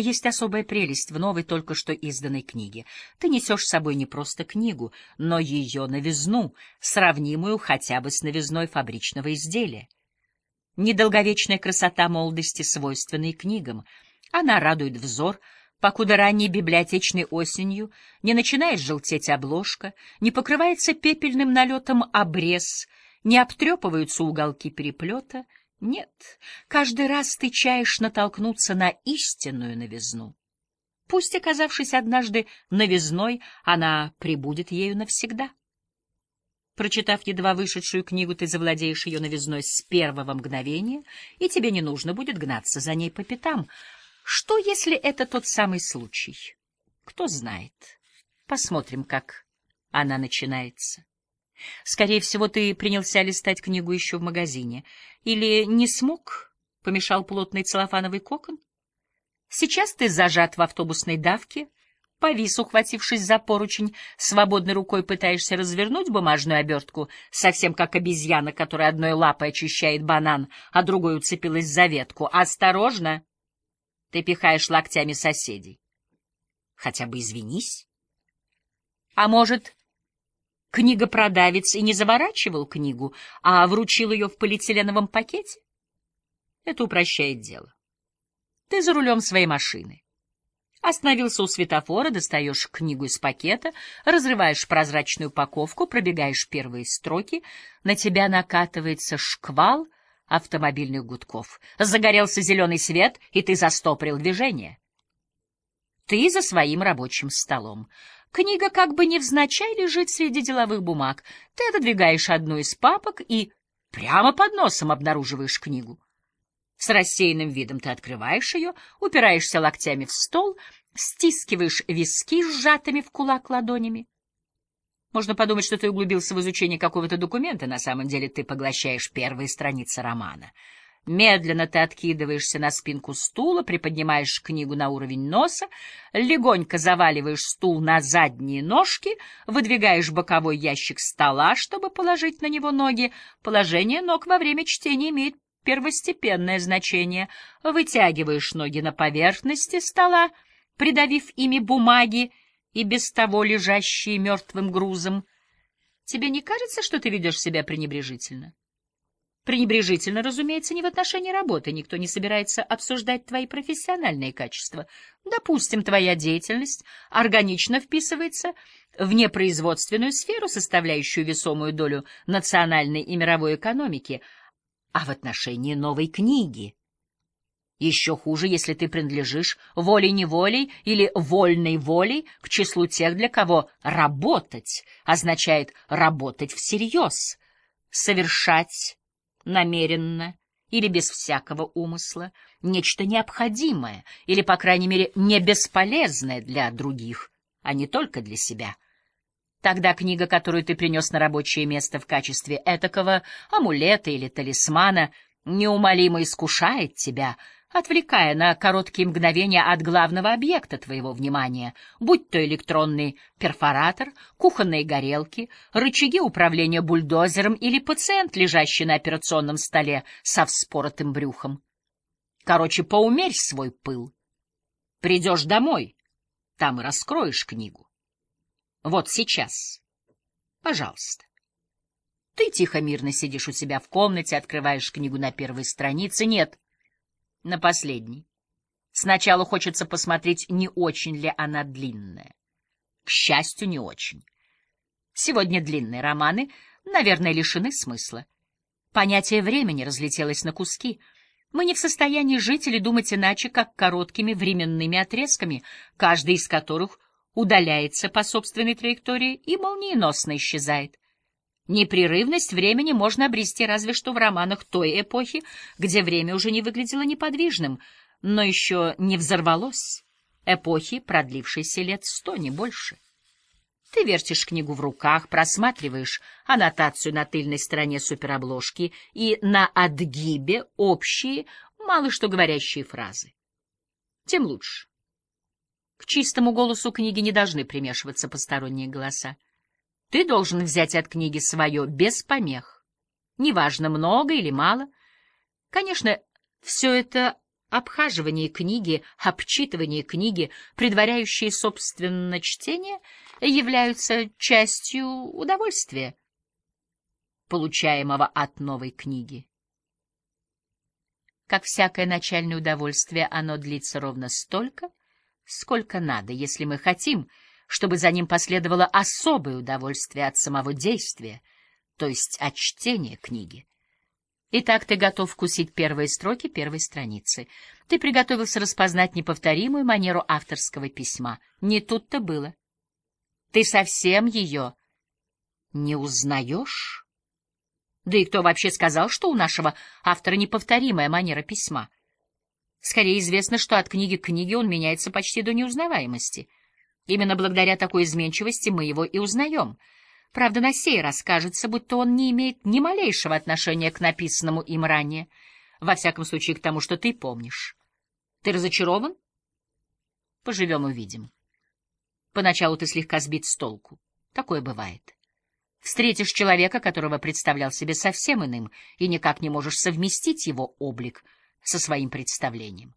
Есть особая прелесть в новой, только что изданной книге. Ты несешь с собой не просто книгу, но ее новизну, сравнимую хотя бы с новизной фабричного изделия. Недолговечная красота молодости свойственна и книгам. Она радует взор, покуда ранней библиотечной осенью не начинает желтеть обложка, не покрывается пепельным налетом обрез, не обтрепываются уголки переплета — нет, каждый раз ты чаешь натолкнуться на истинную новизну. Пусть, оказавшись однажды новизной, она прибудет ею навсегда. Прочитав едва вышедшую книгу, ты завладеешь ее новизной с первого мгновения, и тебе не нужно будет гнаться за ней по пятам. Что, если это тот самый случай? Кто знает. Посмотрим, как она начинается. Скорее всего, ты принялся листать книгу еще в магазине. Или не смог? Помешал плотный целлофановый кокон? Сейчас ты зажат в автобусной давке, повис, ухватившись за поручень, свободной рукой пытаешься развернуть бумажную обертку, совсем как обезьяна, которая одной лапой очищает банан, а другой уцепилась за ветку. Осторожно! Ты пихаешь локтями соседей. Хотя бы извинись. А может, Книгопродавец и не заворачивал книгу, а вручил ее в полиэтиленовом пакете? Это упрощает дело. Ты за рулем своей машины. Остановился у светофора, достаешь книгу из пакета, разрываешь прозрачную упаковку, пробегаешь первые строки, на тебя накатывается шквал автомобильных гудков. Загорелся зеленый свет, и ты застопорил движение. Ты за своим рабочим столом. Книга как бы невзначай лежит среди деловых бумаг. Ты отодвигаешь одну из папок и прямо под носом обнаруживаешь книгу. С рассеянным видом ты открываешь ее, упираешься локтями в стол, стискиваешь виски сжатыми в кулак ладонями. Можно подумать, что ты углубился в изучение какого-то документа, на самом деле ты поглощаешь первые страницы романа — Медленно ты откидываешься на спинку стула, приподнимаешь книгу на уровень носа, легонько заваливаешь стул на задние ножки, выдвигаешь боковой ящик стола, чтобы положить на него ноги. Положение ног во время чтения имеет первостепенное значение. Вытягиваешь ноги на поверхности стола, придавив ими бумаги и без того лежащие мертвым грузом. Тебе не кажется, что ты ведешь себя пренебрежительно? Пренебрежительно, разумеется, не в отношении работы. Никто не собирается обсуждать твои профессиональные качества. Допустим, твоя деятельность органично вписывается в непроизводственную сферу, составляющую весомую долю национальной и мировой экономики, а в отношении новой книги. Еще хуже, если ты принадлежишь волей-неволей или вольной волей к числу тех, для кого «работать» означает «работать всерьез», совершать намеренно или без всякого умысла, нечто необходимое или, по крайней мере, не бесполезное для других, а не только для себя. Тогда книга, которую ты принес на рабочее место в качестве этакого амулета или талисмана, неумолимо искушает тебя — отвлекая на короткие мгновения от главного объекта твоего внимания, будь то электронный перфоратор, кухонные горелки, рычаги управления бульдозером или пациент, лежащий на операционном столе со вспоротым брюхом. Короче, поумерь свой пыл. Придешь домой, там и раскроешь книгу. Вот сейчас. Пожалуйста. Ты тихо-мирно сидишь у себя в комнате, открываешь книгу на первой странице. Нет, на последний. Сначала хочется посмотреть, не очень ли она длинная. К счастью, не очень. Сегодня длинные романы, наверное, лишены смысла. Понятие времени разлетелось на куски. Мы не в состоянии жить или думать иначе, как короткими временными отрезками, каждый из которых удаляется по собственной траектории и молниеносно исчезает. Непрерывность времени можно обрести разве что в романах той эпохи, где время уже не выглядело неподвижным, но еще не взорвалось, эпохи, продлившейся лет сто, не больше. Ты вертишь книгу в руках, просматриваешь аннотацию на тыльной стороне суперобложки и на отгибе общие, мало что говорящие фразы. Тем лучше. К чистому голосу книги не должны примешиваться посторонние голоса. Ты должен взять от книги свое без помех. Неважно, много или мало. Конечно, все это Обхаживание книги, обчитывание книги, предваряющие собственно чтение, являются частью удовольствия, получаемого от новой книги. Как всякое начальное удовольствие, оно длится ровно столько, сколько надо, если мы хотим, чтобы за ним последовало особое удовольствие от самого действия, то есть от чтения книги. Итак, ты готов вкусить первые строки первой страницы. Ты приготовился распознать неповторимую манеру авторского письма. Не тут-то было. Ты совсем ее не узнаешь? Да и кто вообще сказал, что у нашего автора неповторимая манера письма? Скорее известно, что от книги к книге он меняется почти до неузнаваемости. Именно благодаря такой изменчивости мы его и узнаем — Правда, на сей раз кажется, будто он не имеет ни малейшего отношения к написанному им ранее, во всяком случае к тому, что ты помнишь. Ты разочарован? Поживем — увидим. Поначалу ты слегка сбит с толку. Такое бывает. Встретишь человека, которого представлял себе совсем иным, и никак не можешь совместить его облик со своим представлением.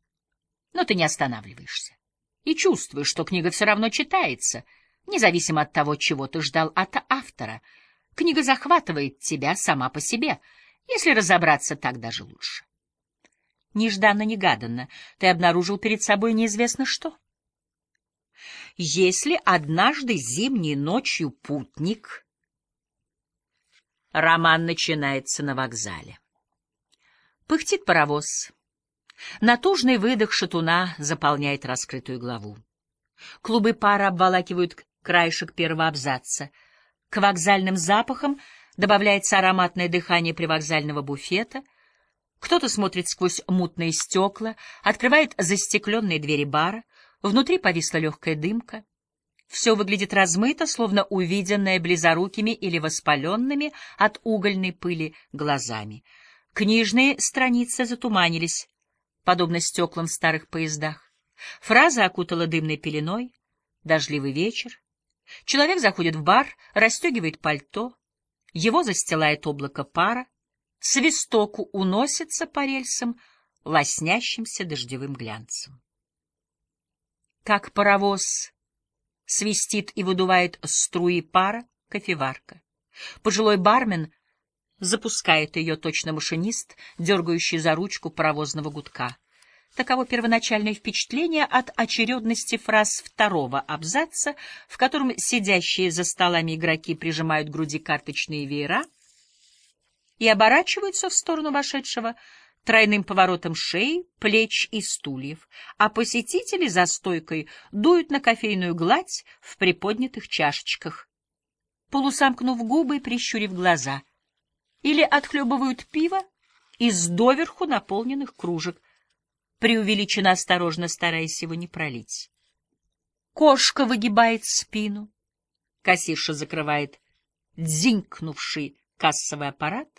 Но ты не останавливаешься и чувствуешь, что книга все равно читается — независимо от того, чего ты ждал от автора. Книга захватывает тебя сама по себе. Если разобраться, так даже лучше. Нежданно-негаданно ты обнаружил перед собой неизвестно что. Если однажды зимней ночью путник... Роман начинается на вокзале. Пыхтит паровоз. Натужный выдох шатуна заполняет раскрытую главу. Клубы пара обволакивают краешек первого абзаца. К вокзальным запахам добавляется ароматное дыхание привокзального буфета. Кто-то смотрит сквозь мутные стекла, открывает застекленные двери бара. Внутри повисла легкая дымка. Все выглядит размыто, словно увиденное близорукими или воспаленными от угольной пыли глазами. Книжные страницы затуманились, подобно стеклам в старых поездах. Фраза окутала дымной пеленой. Дождливый вечер, Человек заходит в бар, расстегивает пальто, его застилает облако пара, свистоку уносится по рельсам, лоснящимся дождевым глянцем. Как паровоз свистит и выдувает струи пара кофеварка. Пожилой бармен запускает ее точно машинист, дергающий за ручку паровозного гудка. Таково первоначальное впечатление от очередности фраз второго абзаца, в котором сидящие за столами игроки прижимают к груди карточные веера и оборачиваются в сторону вошедшего тройным поворотом шеи, плеч и стульев, а посетители за стойкой дуют на кофейную гладь в приподнятых чашечках, полусамкнув губы и прищурив глаза, или отхлебывают пиво из доверху наполненных кружек, преувеличенно осторожно, стараясь его не пролить. Кошка выгибает спину. Кассирша закрывает дзинькнувший кассовый аппарат.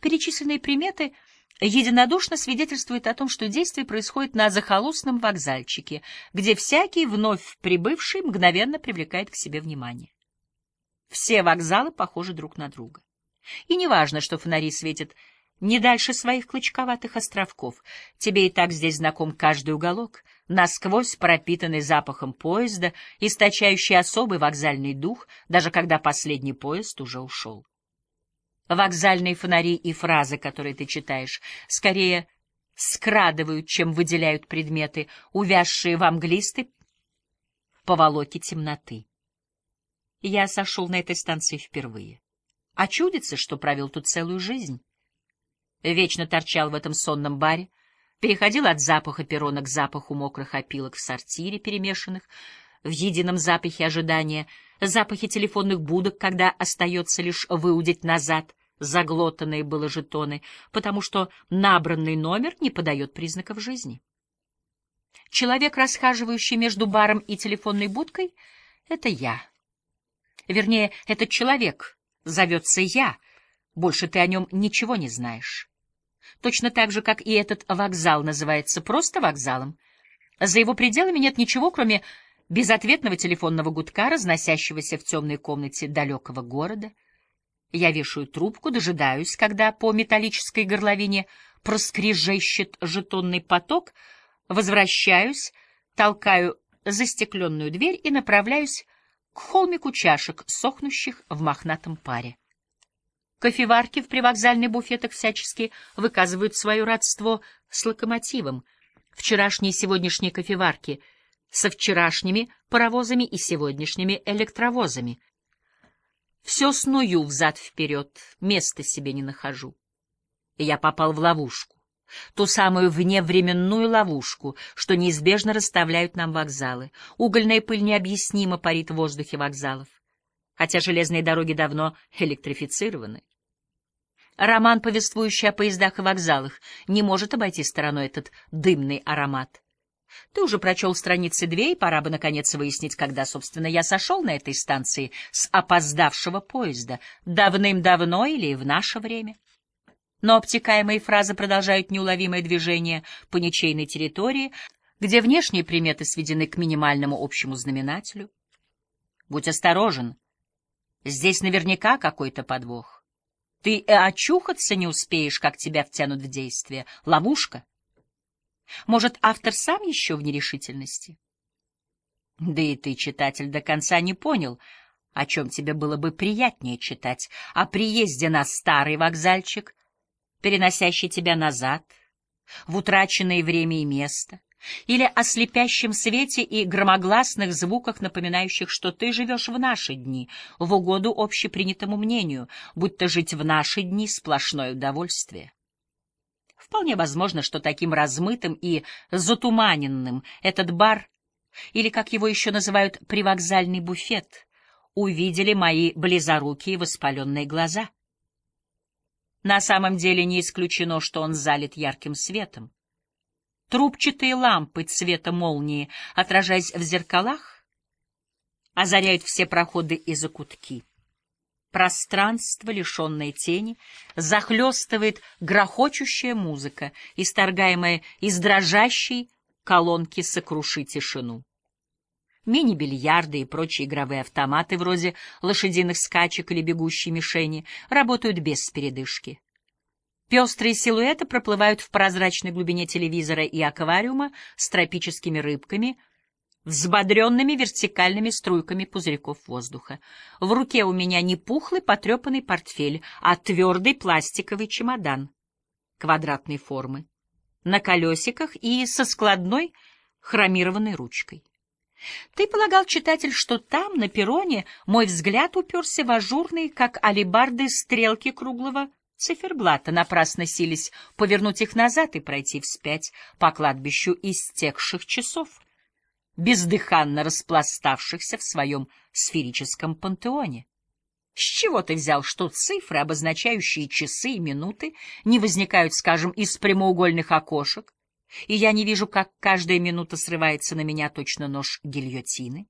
Перечисленные приметы единодушно свидетельствуют о том, что действие происходит на захолустном вокзальчике, где всякий вновь прибывший мгновенно привлекает к себе внимание. Все вокзалы похожи друг на друга. И неважно, что фонари светят не дальше своих клочковатых островков. Тебе и так здесь знаком каждый уголок, насквозь пропитанный запахом поезда, источающий особый вокзальный дух, даже когда последний поезд уже ушел. Вокзальные фонари и фразы, которые ты читаешь, скорее скрадывают, чем выделяют предметы, увязшие в мглистой поволоке темноты. Я сошел на этой станции впервые. А чудится, что провел тут целую жизнь вечно торчал в этом сонном баре, переходил от запаха перона к запаху мокрых опилок в сортире, перемешанных в едином запахе ожидания, запахе телефонных будок, когда остается лишь выудить назад заглотанные было жетоны, потому что набранный номер не подает признаков жизни. Человек, расхаживающий между баром и телефонной будкой, — это я. Вернее, этот человек зовется я, больше ты о нем ничего не знаешь точно так же, как и этот вокзал называется просто вокзалом. За его пределами нет ничего, кроме безответного телефонного гудка, разносящегося в темной комнате далекого города. Я вешаю трубку, дожидаюсь, когда по металлической горловине проскрежещет жетонный поток, возвращаюсь, толкаю застекленную дверь и направляюсь к холмику чашек, сохнущих в мохнатом паре. Кофеварки в привокзальных буфетах всячески выказывают свое родство с локомотивом. Вчерашние и сегодняшние кофеварки со вчерашними паровозами и сегодняшними электровозами. Все сную взад-вперед, места себе не нахожу. Я попал в ловушку. Ту самую вневременную ловушку, что неизбежно расставляют нам вокзалы. Угольная пыль необъяснимо парит в воздухе вокзалов, хотя железные дороги давно электрифицированы. Роман, повествующий о поездах и вокзалах, не может обойти стороной этот дымный аромат. Ты уже прочел страницы две, и пора бы, наконец, выяснить, когда, собственно, я сошел на этой станции с опоздавшего поезда, давным-давно или в наше время. Но обтекаемые фразы продолжают неуловимое движение по ничейной территории, где внешние приметы сведены к минимальному общему знаменателю. Будь осторожен. Здесь наверняка какой-то подвох. Ты и очухаться не успеешь, как тебя втянут в действие. Ловушка. Может, автор сам еще в нерешительности? Да и ты, читатель, до конца не понял, о чем тебе было бы приятнее читать, о приезде на старый вокзальчик, переносящий тебя назад, в утраченное время и место, или о слепящем свете и громогласных звуках, напоминающих, что ты живешь в наши дни, в угоду общепринятому мнению, будто жить в наши дни — сплошное удовольствие. Вполне возможно, что таким размытым и затуманенным этот бар, или, как его еще называют, привокзальный буфет, увидели мои близорукие воспаленные глаза. На самом деле не исключено, что он залит ярким светом. Трубчатые лампы цвета молнии, отражаясь в зеркалах, озаряют все проходы и закутки. Пространство, лишенное тени, захлестывает грохочущая музыка, исторгаемая из дрожащей колонки «Сокруши тишину». Мини-бильярды и прочие игровые автоматы, вроде лошадиных скачек или бегущей мишени, работают без передышки. Пестрые силуэты проплывают в прозрачной глубине телевизора и аквариума с тропическими рыбками, взбодренными вертикальными струйками пузырьков воздуха. В руке у меня не пухлый потрепанный портфель, а твердый пластиковый чемодан квадратной формы, на колесиках и со складной хромированной ручкой. Ты полагал, читатель, что там, на перроне, мой взгляд уперся в ажурные, как алебарды, стрелки круглого циферблата, напрасно сились повернуть их назад и пройти вспять по кладбищу истекших часов, бездыханно распластавшихся в своем сферическом пантеоне. С чего ты взял, что цифры, обозначающие часы и минуты, не возникают, скажем, из прямоугольных окошек, и я не вижу, как каждая минута срывается на меня точно нож гильотины?